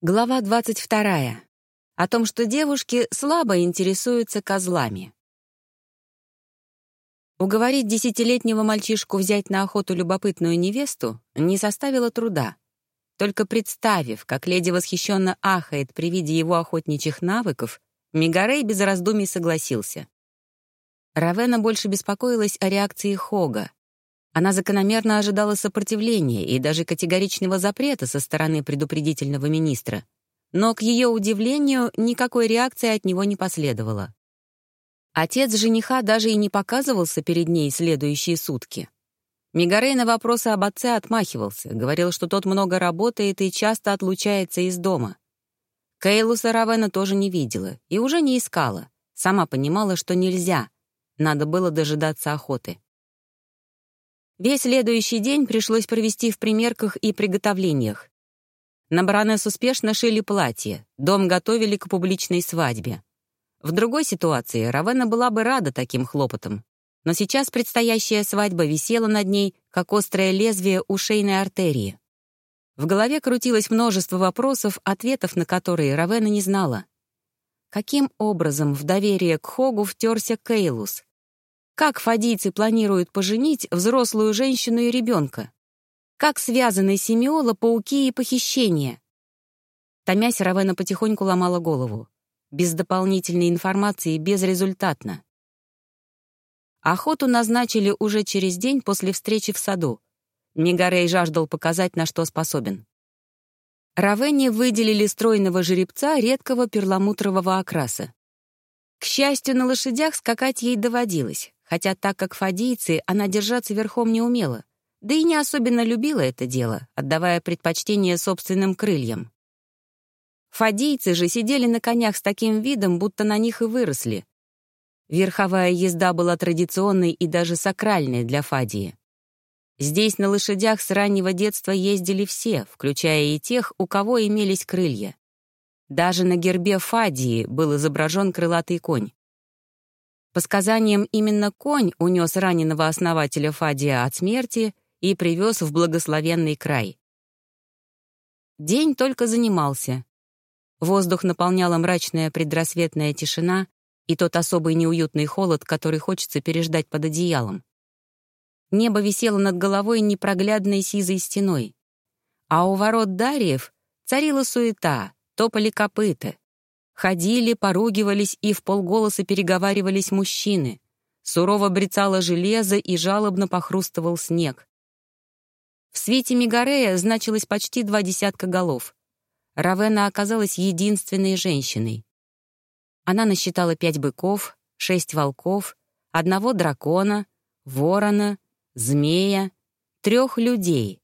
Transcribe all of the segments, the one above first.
Глава 22. О том, что девушки слабо интересуются козлами. Уговорить десятилетнего мальчишку взять на охоту любопытную невесту не составило труда. Только представив, как леди восхищенно ахает при виде его охотничьих навыков, Мегарей без раздумий согласился. Равена больше беспокоилась о реакции Хога. Она закономерно ожидала сопротивления и даже категоричного запрета со стороны предупредительного министра. Но, к ее удивлению, никакой реакции от него не последовало. Отец жениха даже и не показывался перед ней следующие сутки. Мигарей на вопросы об отце отмахивался, говорил, что тот много работает и часто отлучается из дома. Кейлуса Равена тоже не видела и уже не искала. Сама понимала, что нельзя. Надо было дожидаться охоты. Весь следующий день пришлось провести в примерках и приготовлениях. На баронесс успешно шили платье, дом готовили к публичной свадьбе. В другой ситуации Равена была бы рада таким хлопотам, но сейчас предстоящая свадьба висела над ней, как острое лезвие ушейной артерии. В голове крутилось множество вопросов, ответов на которые Равена не знала. Каким образом в доверие к Хогу втерся Кейлус? Как фадийцы планируют поженить взрослую женщину и ребенка? Как связаны семиола, пауки и похищения? Томясь, Равена потихоньку ломала голову. Без дополнительной информации безрезультатно. Охоту назначили уже через день после встречи в саду. Мегарей жаждал показать, на что способен. Равене выделили стройного жеребца редкого перламутрового окраса. К счастью, на лошадях скакать ей доводилось хотя так как фадийцы она держаться верхом не умела, да и не особенно любила это дело, отдавая предпочтение собственным крыльям. Фадийцы же сидели на конях с таким видом, будто на них и выросли. Верховая езда была традиционной и даже сакральной для Фадии. Здесь на лошадях с раннего детства ездили все, включая и тех, у кого имелись крылья. Даже на гербе Фадии был изображен крылатый конь. По сказаниям, именно конь унес раненого основателя Фадия от смерти и привез в благословенный край. День только занимался. Воздух наполняла мрачная предрассветная тишина и тот особый неуютный холод, который хочется переждать под одеялом. Небо висело над головой непроглядной сизой стеной. А у ворот Дариев царила суета, топали копыта, Ходили, поругивались и в полголоса переговаривались мужчины. Сурово брецало железо и жалобно похрустывал снег. В свете Мегарея значилось почти два десятка голов. Равена оказалась единственной женщиной. Она насчитала пять быков, шесть волков, одного дракона, ворона, змея, трех людей.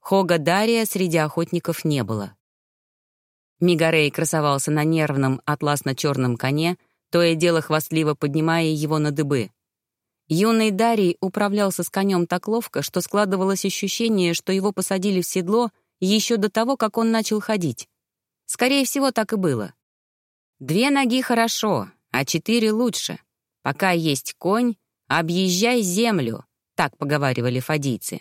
Хога Дария среди охотников не было. Мигарей красовался на нервном атласно-черном коне, то и дело хвастливо поднимая его на дыбы. Юный Дарий управлялся с конем так ловко, что складывалось ощущение, что его посадили в седло еще до того, как он начал ходить. Скорее всего, так и было. Две ноги хорошо, а четыре лучше. Пока есть конь, объезжай землю, так поговаривали фадийцы.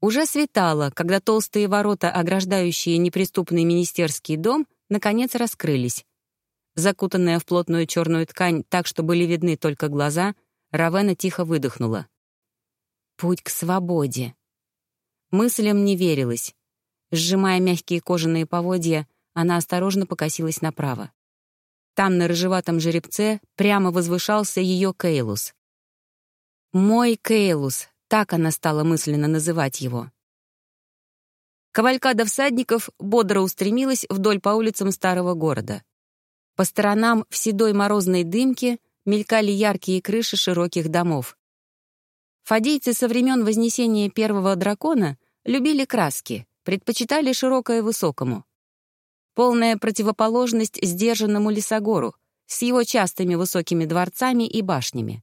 Уже светало, когда толстые ворота, ограждающие неприступный министерский дом, наконец раскрылись. Закутанная в плотную черную ткань так, что были видны только глаза, Равена тихо выдохнула. «Путь к свободе». Мыслям не верилось. Сжимая мягкие кожаные поводья, она осторожно покосилась направо. Там, на рыжеватом жеребце, прямо возвышался ее Кейлус. «Мой Кейлус», так она стала мысленно называть его. Кавалькада всадников бодро устремилась вдоль по улицам старого города. По сторонам в седой морозной дымке мелькали яркие крыши широких домов. Фадийцы со времен вознесения первого дракона любили краски, предпочитали широкое высокому. Полная противоположность сдержанному лесогору с его частыми высокими дворцами и башнями.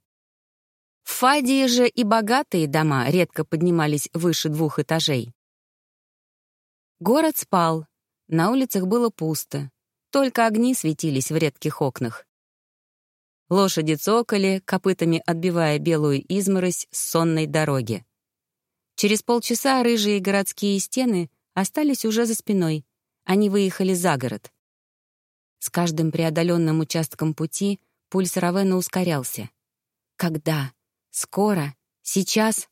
В Фадии же и богатые дома редко поднимались выше двух этажей. Город спал, на улицах было пусто, только огни светились в редких окнах. Лошади цокали, копытами отбивая белую изморозь с сонной дороги. Через полчаса рыжие городские стены остались уже за спиной, они выехали за город. С каждым преодоленным участком пути пульс Равена ускорялся. Когда? Скоро? Сейчас?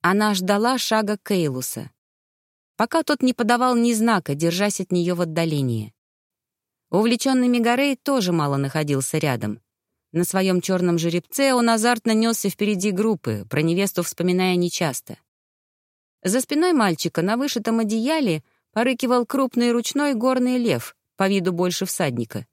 Она ждала шага Кейлуса. Пока тот не подавал ни знака, держась от нее в отдалении. Увлеченный Мегарей тоже мало находился рядом. На своем черном жеребце он азартно несся впереди группы, про невесту вспоминая нечасто. За спиной мальчика на вышитом одеяле порыкивал крупный ручной горный лев, по виду больше всадника.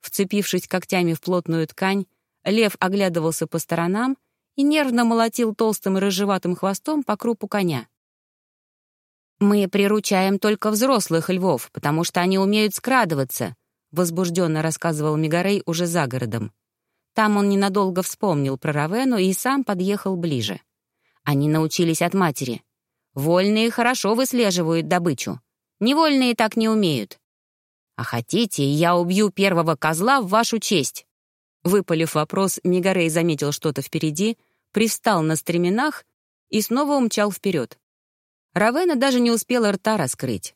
Вцепившись когтями в плотную ткань, лев оглядывался по сторонам и нервно молотил толстым и рыжеватым хвостом по крупу коня. «Мы приручаем только взрослых львов, потому что они умеют скрадываться», возбужденно рассказывал Мегарей уже за городом. Там он ненадолго вспомнил про Равену и сам подъехал ближе. Они научились от матери. Вольные хорошо выслеживают добычу. Невольные так не умеют. А хотите, я убью первого козла в вашу честь?» Выпалив вопрос, Мегарей заметил что-то впереди, привстал на стременах и снова умчал вперед. Равена даже не успела рта раскрыть.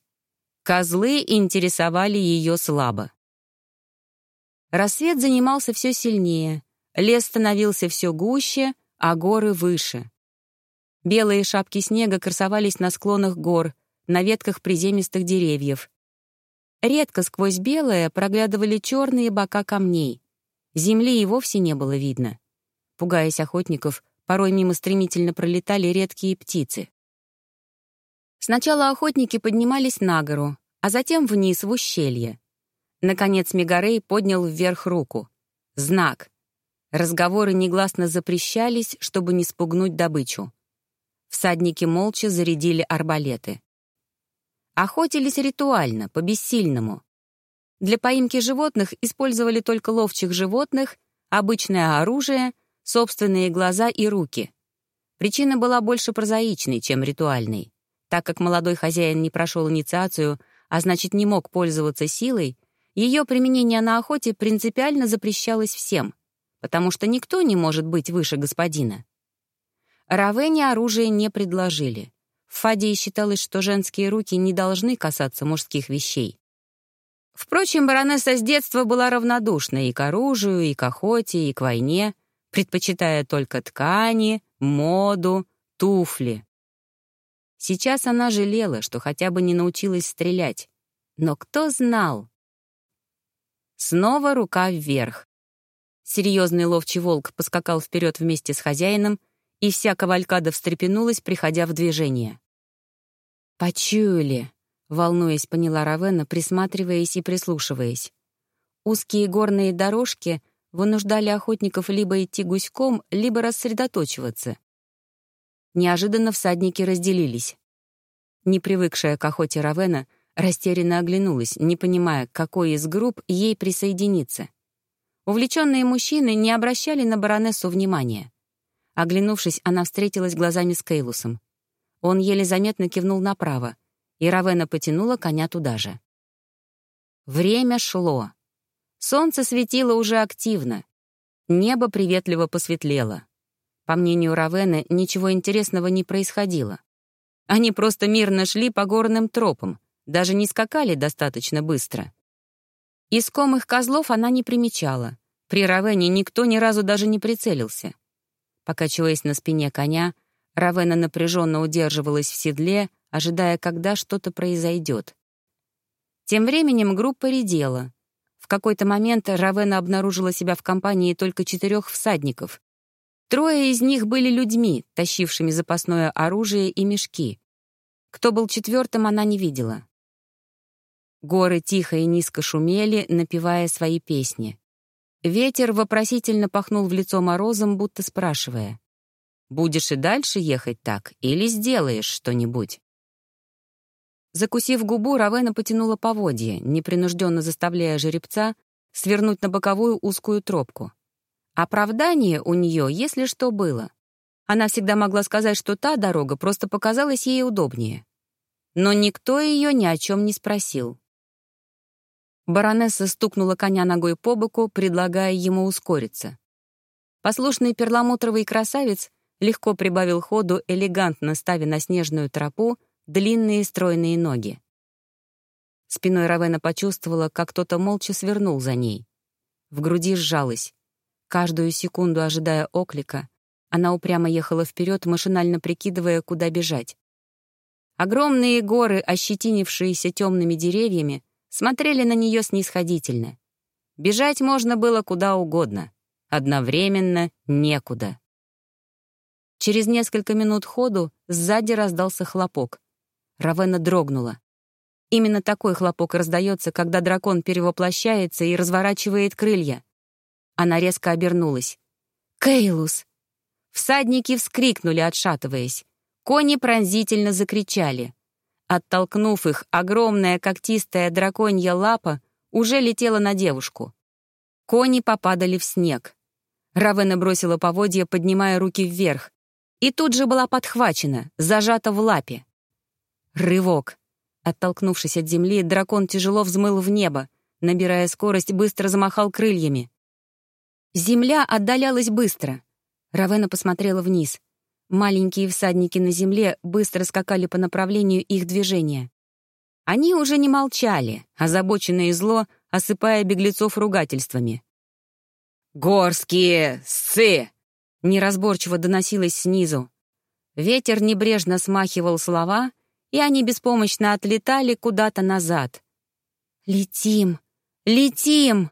Козлы интересовали ее слабо. Рассвет занимался все сильнее, лес становился все гуще, а горы выше. Белые шапки снега красовались на склонах гор, на ветках приземистых деревьев. Редко сквозь белое проглядывали черные бока камней. Земли и вовсе не было видно. Пугаясь охотников, порой мимо стремительно пролетали редкие птицы. Сначала охотники поднимались на гору, а затем вниз, в ущелье. Наконец Мегарей поднял вверх руку. Знак. Разговоры негласно запрещались, чтобы не спугнуть добычу. Всадники молча зарядили арбалеты. Охотились ритуально, по-бессильному. Для поимки животных использовали только ловчих животных, обычное оружие, собственные глаза и руки. Причина была больше прозаичной, чем ритуальной. Так как молодой хозяин не прошел инициацию, а значит не мог пользоваться силой, ее применение на охоте принципиально запрещалось всем, потому что никто не может быть выше господина. Равене оружие не предложили. В Фадии считалось, что женские руки не должны касаться мужских вещей. Впрочем, баронесса с детства была равнодушна и к оружию, и к охоте, и к войне, предпочитая только ткани, моду, туфли. Сейчас она жалела, что хотя бы не научилась стрелять. Но кто знал? Снова рука вверх. Серьезный ловчий волк поскакал вперед вместе с хозяином, и вся кавалькада встрепенулась, приходя в движение. «Почуяли», — волнуясь, поняла Равена, присматриваясь и прислушиваясь. Узкие горные дорожки вынуждали охотников либо идти гуськом, либо рассредоточиваться. Неожиданно всадники разделились. Не привыкшая к охоте Равена — Растерянно оглянулась, не понимая, к какой из групп ей присоединиться. Увлеченные мужчины не обращали на баронессу внимания. Оглянувшись, она встретилась глазами с Кейлусом. Он еле заметно кивнул направо, и Равена потянула коня туда же. Время шло. Солнце светило уже активно. Небо приветливо посветлело. По мнению Равены, ничего интересного не происходило. Они просто мирно шли по горным тропам, даже не скакали достаточно быстро. Искомых козлов она не примечала. При Равене никто ни разу даже не прицелился. Покачиваясь на спине коня, Равена напряженно удерживалась в седле, ожидая, когда что-то произойдет. Тем временем группа редела. Какой-то момент Равена обнаружила себя в компании только четырех всадников. Трое из них были людьми, тащившими запасное оружие и мешки. Кто был четвертым, она не видела. Горы тихо и низко шумели, напевая свои песни. Ветер вопросительно пахнул в лицо морозом, будто спрашивая, «Будешь и дальше ехать так или сделаешь что-нибудь?» Закусив губу, Равена потянула поводья, непринужденно заставляя жеребца свернуть на боковую узкую тропку. Оправдание у нее, если что, было. Она всегда могла сказать, что та дорога просто показалась ей удобнее. Но никто ее ни о чем не спросил. Баронесса стукнула коня ногой по боку, предлагая ему ускориться. Послушный перламутровый красавец легко прибавил ходу, элегантно ставя на снежную тропу длинные стройные ноги. Спиной Равена почувствовала, как кто-то молча свернул за ней. В груди сжалась. Каждую секунду ожидая оклика, она упрямо ехала вперед, машинально прикидывая, куда бежать. Огромные горы, ощетинившиеся темными деревьями, смотрели на нее снисходительно. Бежать можно было куда угодно. Одновременно некуда. Через несколько минут ходу сзади раздался хлопок. Равена дрогнула. Именно такой хлопок раздается, когда дракон перевоплощается и разворачивает крылья. Она резко обернулась. «Кейлус!» Всадники вскрикнули, отшатываясь. Кони пронзительно закричали. Оттолкнув их, огромная когтистая драконья лапа уже летела на девушку. Кони попадали в снег. Равена бросила поводья, поднимая руки вверх, и тут же была подхвачена, зажата в лапе. Рывок. Оттолкнувшись от земли, дракон тяжело взмыл в небо, набирая скорость, быстро замахал крыльями. Земля отдалялась быстро. Равена посмотрела вниз. Маленькие всадники на земле быстро скакали по направлению их движения. Они уже не молчали, озабоченные зло, осыпая беглецов ругательствами. «Горские ссы!» — неразборчиво доносилось снизу. Ветер небрежно смахивал слова, и они беспомощно отлетали куда-то назад. «Летим! Летим!»